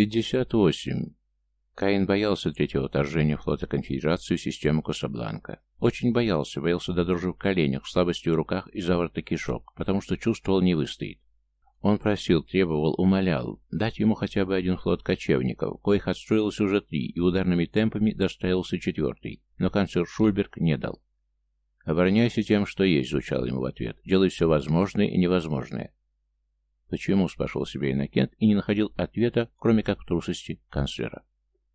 58. Каин боялся третьего вторжения флота Конфедерации в систему Касабланка. Очень боялся, боялся до дрожи в коленях, слабости в руках и заворота кишок, потому что чувствовал не выстоит. Он просил, требовал, умолял дать ему хотя бы один флот кочевников, коих отстроилось уже три, и ударными темпами достроился четвертый, но канцлер Шульберг не дал. «Обороняйся тем, что есть», — звучал ему в ответ. «Делай все возможное и невозможное». Почему, спрашивал себе Иннокент, и не находил ответа, кроме как трусости канцлера.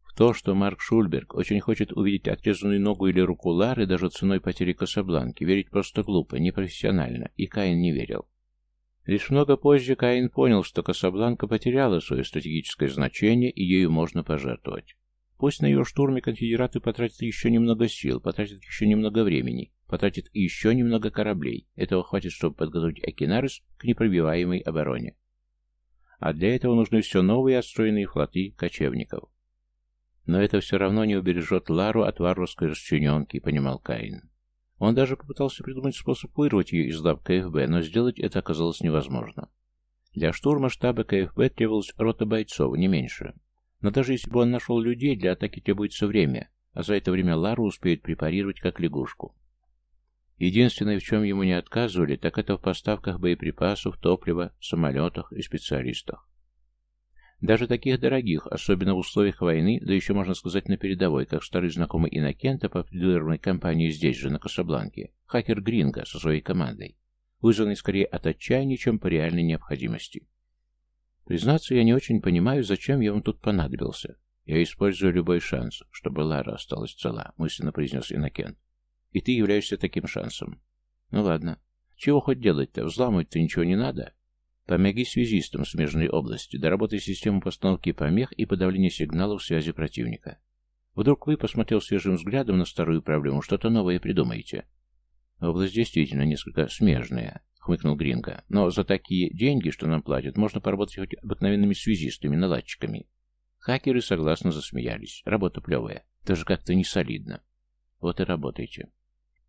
В то, что Марк Шульберг очень хочет увидеть отрезанную ногу или руку Лары даже ценой потери Касабланки, верить просто глупо, непрофессионально, и Каин не верил. Лишь много позже Каин понял, что Касабланка потеряла свое стратегическое значение, и ею можно пожертвовать. Пусть на ее штурме конфедераты потратят еще немного сил, потратят еще немного времени, потратят еще немного кораблей. Этого хватит, чтобы подготовить Акинарес к непробиваемой обороне. А для этого нужны все новые отстроенные флоты кочевников. Но это все равно не убережет Лару от варварской расчлененки, понимал Каин. Он даже попытался придумать способ вырвать ее из лап КФБ, но сделать это оказалось невозможно. Для штурма штаба КФБ требовалась рота бойцов, не меньше. Но даже если бы он нашел людей, для атаки требуется время, а за это время Лару успеет препарировать как лягушку. Единственное, в чем ему не отказывали, так это в поставках боеприпасов, топлива, самолетах и специалистах. Даже таких дорогих, особенно в условиях войны, да еще можно сказать на передовой, как старый знакомый Иннокента по предвыборной кампании здесь же, на Касабланке, хакер Гринго со своей командой, вызванный скорее от отчаяния, чем по реальной необходимости. Признаться, я не очень понимаю, зачем я вам тут понадобился. Я использую любой шанс, чтобы Лара осталась цела, мысленно произнес Иннокент. И ты являешься таким шансом. Ну ладно. Чего хоть делать-то? Взламывать-то ничего не надо. Помоги связистам смежной области, доработай систему постановки помех и подавления сигналов связи противника. Вдруг вы, посмотрел свежим взглядом на старую проблему, что-то новое придумаете. Область действительно несколько смежная, хмыкнул Гринго. Но за такие деньги, что нам платят, можно поработать хоть обыкновенными связистами, наладчиками. Хакеры согласно засмеялись. Работа плевая. Даже как-то не солидно. Вот и работайте.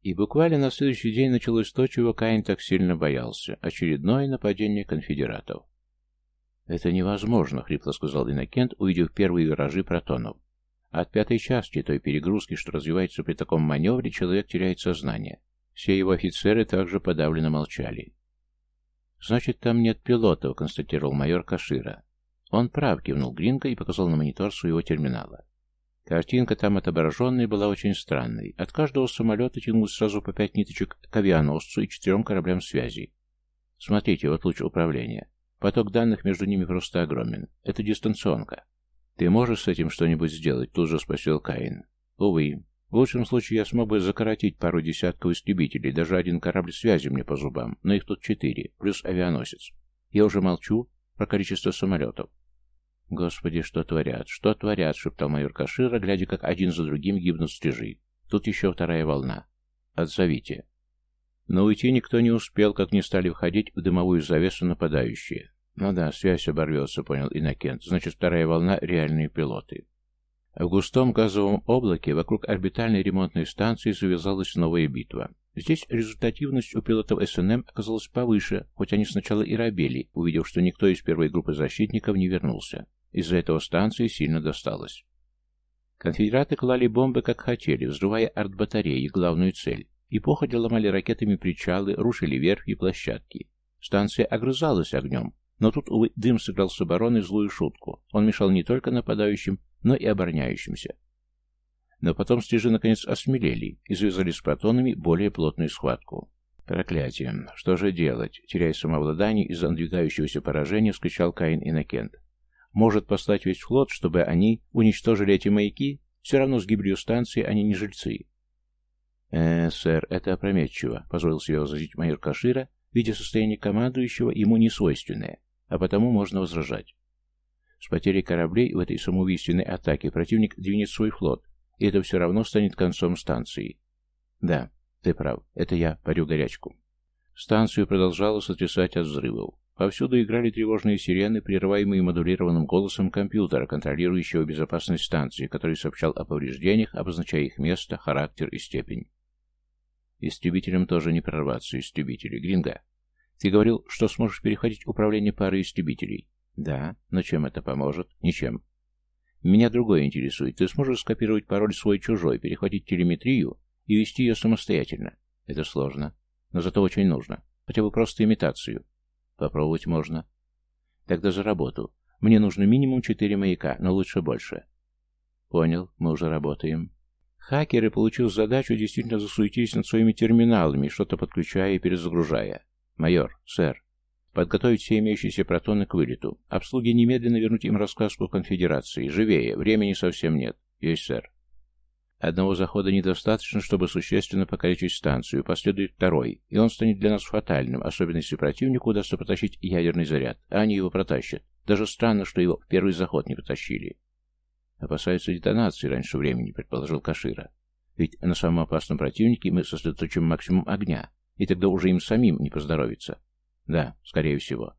И буквально на следующий день началось то, чего Каин так сильно боялся – очередное нападение конфедератов. «Это невозможно», — хрипло сказал Иннокент, увидев первые виражи протонов. От пятой части той перегрузки, что развивается при таком маневре, человек теряет сознание. Все его офицеры также подавленно молчали. «Значит, там нет пилотов», — констатировал майор Кашира. Он прав, кивнул Гринго и показал на монитор своего терминала. Картинка там отображенная была очень странной. От каждого самолета тянулось сразу по пять ниточек к авианосцу и четырем кораблям связи. Смотрите, вот луч управления. Поток данных между ними просто огромен. Это дистанционка. «Ты можешь с этим что-нибудь сделать?» Тут же спросил Каин. «Увы. В лучшем случае я смог бы закоротить пару десятков истребителей, даже один корабль связи мне по зубам, но их тут четыре, плюс авианосец. Я уже молчу про количество самолетов. «Господи, что творят, что творят!» — шептал майор Кашира, глядя, как один за другим гибнут стрижи. «Тут еще вторая волна. Отзовите». Но уйти никто не успел, как не стали входить в дымовую завесу нападающие. «Ну да, связь оборвется», — понял Иннокент. «Значит, вторая волна — реальные пилоты». В густом газовом облаке вокруг орбитальной ремонтной станции завязалась новая битва. Здесь результативность у пилотов СНМ оказалась повыше, хоть они сначала и робели, увидев, что никто из первой группы защитников не вернулся. Из-за этого станции сильно досталось. Конфедераты клали бомбы как хотели, взрывая артбатареи, главную цель, и походя ломали ракетами причалы, рушили верфи и площадки. Станция огрызалась огнем, но тут, увы, дым сыграл с обороной злую шутку. Он мешал не только нападающим, но и обороняющимся. Но потом стежи наконец осмелели и завязали с протонами более плотную схватку. «Проклятие! Что же делать?» Теряя самообладание из-за надвигающегося поражения, вскричал Каин Иннокент. Может послать весь флот, чтобы они уничтожили эти маяки? Все равно с гибелью станции они не жильцы. «Э, сэр, это опрометчиво», — позволил себе возразить майор Кашира, видя состояние командующего ему не свойственное, а потому можно возражать. С потерей кораблей в этой самоубийственной атаке противник двинет свой флот, и это все равно станет концом станции. Да, ты прав, это я парю горячку. Станцию продолжало сотрясать от взрывов. Повсюду играли тревожные сирены, прерываемые модулированным голосом компьютера, контролирующего безопасность станции, который сообщал о повреждениях, обозначая их место, характер и степень. Истребителям тоже не прорваться, истребители. Гринга, ты говорил, что сможешь переходить управление парой истребителей. Да, но чем это поможет? Ничем. Меня другое интересует. Ты сможешь скопировать пароль свой-чужой, перехватить телеметрию и вести ее самостоятельно? Это сложно, но зато очень нужно. Хотя бы просто имитацию. Попробовать можно. Тогда за работу. Мне нужно минимум четыре маяка, но лучше больше. Понял, мы уже работаем. Хакеры, получив задачу, действительно засуетились над своими терминалами, что-то подключая и перезагружая. Майор, сэр, подготовить все имеющиеся протоны к вылету. Обслуги немедленно вернуть им рассказку конфедерации. Живее, времени совсем нет. Есть, сэр. Одного захода недостаточно, чтобы существенно покалечить станцию, последует второй, и он станет для нас фатальным, особенно если противнику удастся протащить ядерный заряд, а они его протащат. Даже странно, что его в первый заход не потащили. Опасаются детонации раньше времени, предположил Кашира. Ведь на самом опасном противнике мы сосредоточим максимум огня, и тогда уже им самим не поздоровится. Да, скорее всего.